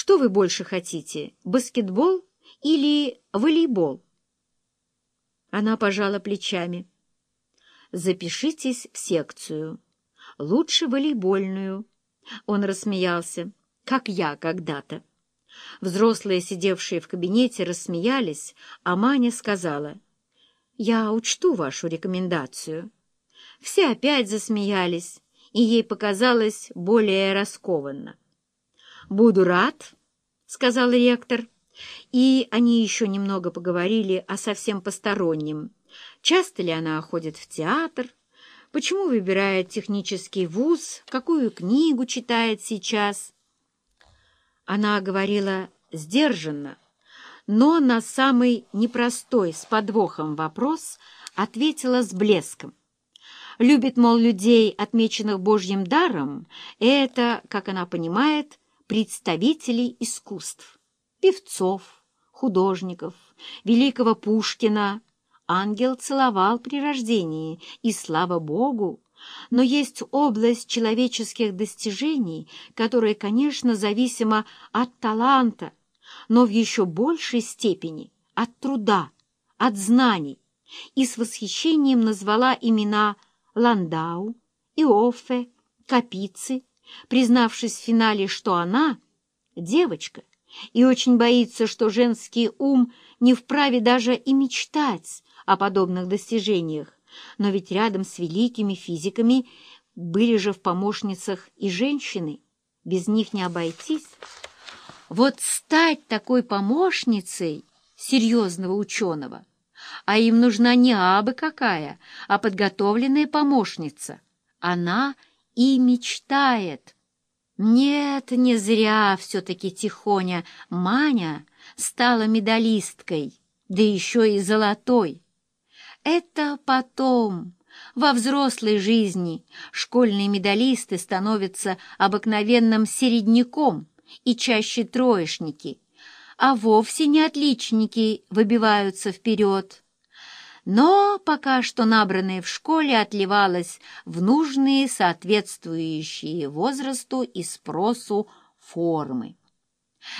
Что вы больше хотите, баскетбол или волейбол?» Она пожала плечами. «Запишитесь в секцию. Лучше волейбольную». Он рассмеялся, как я когда-то. Взрослые, сидевшие в кабинете, рассмеялись, а Маня сказала, «Я учту вашу рекомендацию». Все опять засмеялись, и ей показалось более раскованно. «Буду рад», — сказал ректор, и они еще немного поговорили о совсем постороннем. Часто ли она ходит в театр, почему выбирает технический вуз, какую книгу читает сейчас. Она говорила сдержанно, но на самый непростой с подвохом вопрос ответила с блеском. Любит, мол, людей, отмеченных Божьим даром, это, как она понимает, представителей искусств, певцов, художников, великого Пушкина. Ангел целовал при рождении, и слава Богу! Но есть область человеческих достижений, которая, конечно, зависима от таланта, но в еще большей степени от труда, от знаний, и с восхищением назвала имена Ландау, Иоффе, Капицы, признавшись в финале, что она — девочка, и очень боится, что женский ум не вправе даже и мечтать о подобных достижениях. Но ведь рядом с великими физиками были же в помощницах и женщины, без них не обойтись. Вот стать такой помощницей серьезного ученого — а им нужна не абы какая, а подготовленная помощница. Она и мечтает. Нет, не зря все-таки Тихоня Маня стала медалисткой, да еще и золотой. Это потом, во взрослой жизни, школьные медалисты становятся обыкновенным середняком и чаще троечники — а вовсе не отличники выбиваются вперед. Но пока что набранное в школе отливалось в нужные, соответствующие возрасту и спросу формы.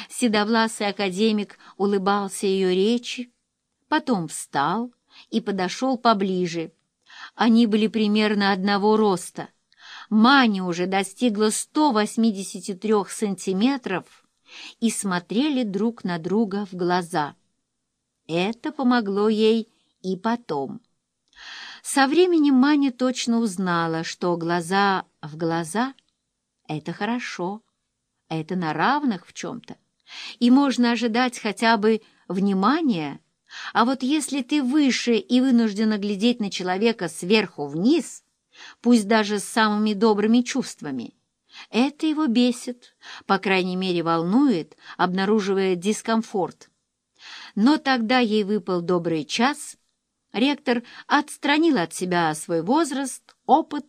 Седовласый академик улыбался ее речи, потом встал и подошел поближе. Они были примерно одного роста. Маня уже достигла 183 сантиметров, и смотрели друг на друга в глаза. Это помогло ей и потом. Со временем Маня точно узнала, что глаза в глаза — это хорошо, это на равных в чем-то, и можно ожидать хотя бы внимания, а вот если ты выше и вынуждена глядеть на человека сверху вниз, пусть даже с самыми добрыми чувствами — это его бесит, по крайней мере волнует, обнаруживая дискомфорт. Но тогда ей выпал добрый час. Ректор отстранил от себя свой возраст, опыт,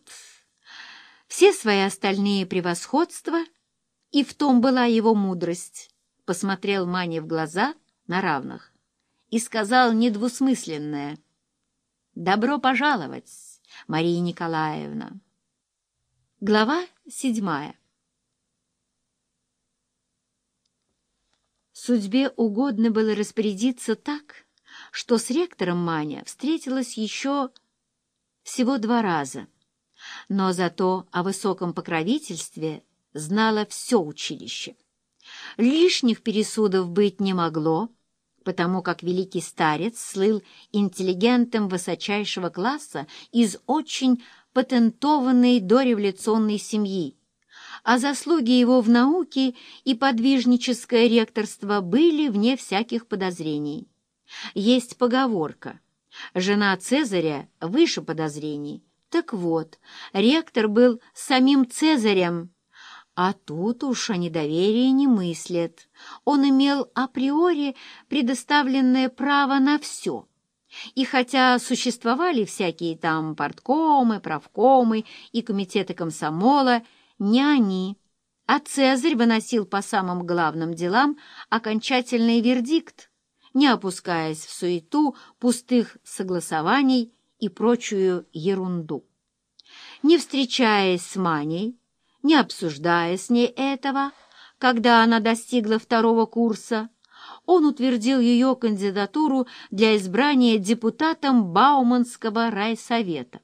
все свои остальные превосходства, и в том была его мудрость. Посмотрел Мане в глаза на равных и сказал недвусмысленное «Добро пожаловать, Мария Николаевна». Глава седьмая Судьбе угодно было распорядиться так, что с ректором Маня встретилась еще всего два раза, но зато о высоком покровительстве знала все училище. Лишних пересудов быть не могло, потому как великий старец слыл интеллигентом высочайшего класса из очень патентованной дореволюционной семьи, а заслуги его в науке и подвижническое ректорство были вне всяких подозрений. Есть поговорка «Жена Цезаря выше подозрений». Так вот, ректор был самим Цезарем, а тут уж о недоверии не мыслят. Он имел априори предоставленное право на все — и хотя существовали всякие там порткомы, правкомы и комитеты комсомола, не они, а Цезарь выносил по самым главным делам окончательный вердикт, не опускаясь в суету пустых согласований и прочую ерунду. Не встречаясь с Маней, не обсуждая с ней этого, Когда она достигла второго курса, он утвердил ее кандидатуру для избрания депутатом Бауманского райсовета.